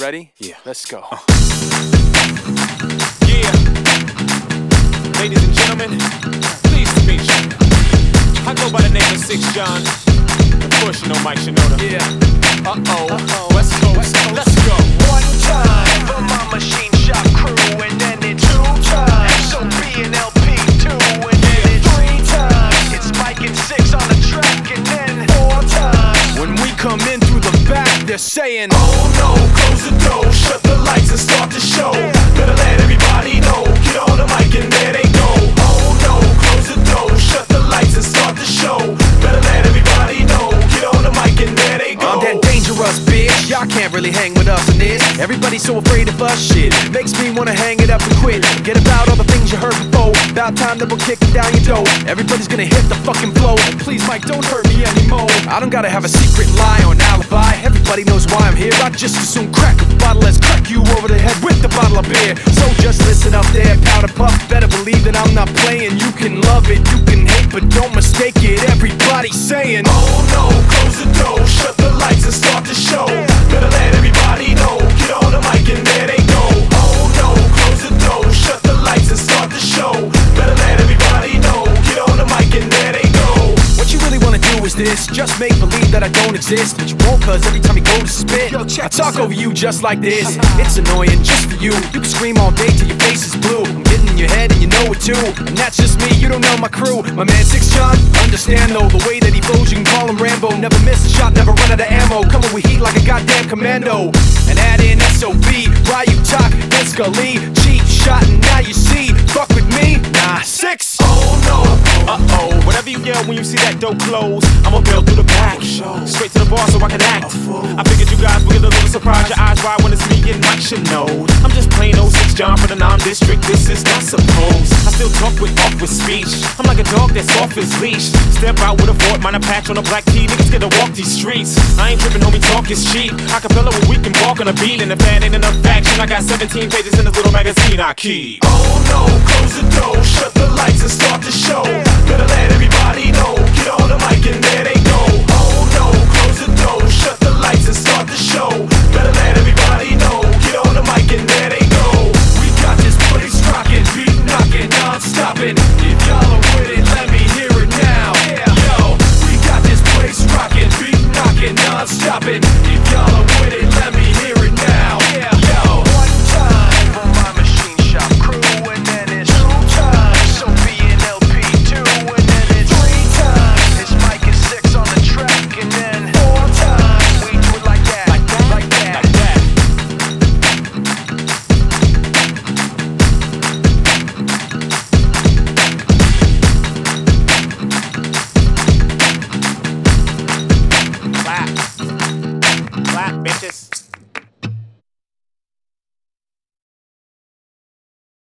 Ready? Yeah. Let's go. Yeah. Ladies and gentlemen, pleased to meet you. I go by the name of Six John. Of course, you know Mike Shinoda. Yeah. Uh oh. Uh-oh. West Coast. Let's go. One time for my machine shop crew, and then it's two times. So B and LP two, and then it's three times. It's Mike and Six on the track, and then four times. When we come in through the back, they're saying, Oh no, close the door, shut the lights and start the show. Better let everybody know. Get on the mic and there they go. Oh no, close the door, shut the lights and start the show. Better let everybody know. Get on the mic and there they go. I'm that dangerous bitch. Y'all can't really hang with us in this. Everybody's so afraid of us. Shit makes me wanna hang it up and quit. Forget about all the things you heard before. About time that we're kicking down your door. Everybody's gonna hit the fucking flow. Please, Mike, don't hurt me anymore. I don't gotta have a secret lie on an alibi. Everybody knows why I'm here. I just assume crack a bottle as crack you over the head with the bottle of beer. So just listen up there, powder puff. Better believe that I'm not playing. You can love it, you can hate, but don't mistake it. Everybody's saying, Oh no, close the door, shut the lights and start the show. Better let this. Just make believe that I don't exist. But you won't cause every time you go to spit Yo, I talk over you just like this. It's annoying just for you. You can scream all day till your face is blue. I'm getting in your head and you know it too. And that's just me, you don't know my crew. My man Six John, understand though The way that he flows, you can call him Rambo. Never miss a shot, never run out of ammo. Coming with heat like a goddamn commando. And add in SOB, Ryu Tak, and Scully no, Uh-oh. Whatever you yell when you see that dope close, I'ma bail through the back. Straight to the bar so I can act. I figured you guys would get a little surprise. Your eyes wide when it's me Mike Shinoda. I'm just plain old Six John from the non-district. This is not supposed. I still talk with awkward speech. I'm like a dog that's off his leash. Step out with a Fort Minor patch on a black tee. Niggas get to walk these streets. I ain't tripping, homie. Talk is cheap. Acapella where we can walk on a beat. And if that ain't enough action, I got 17 pages in this little magazine I keep. oh no, close the door, shut the lights and start the show. Better let everybody beat knocking, non-stopping. If y'all are with it, let me bitches.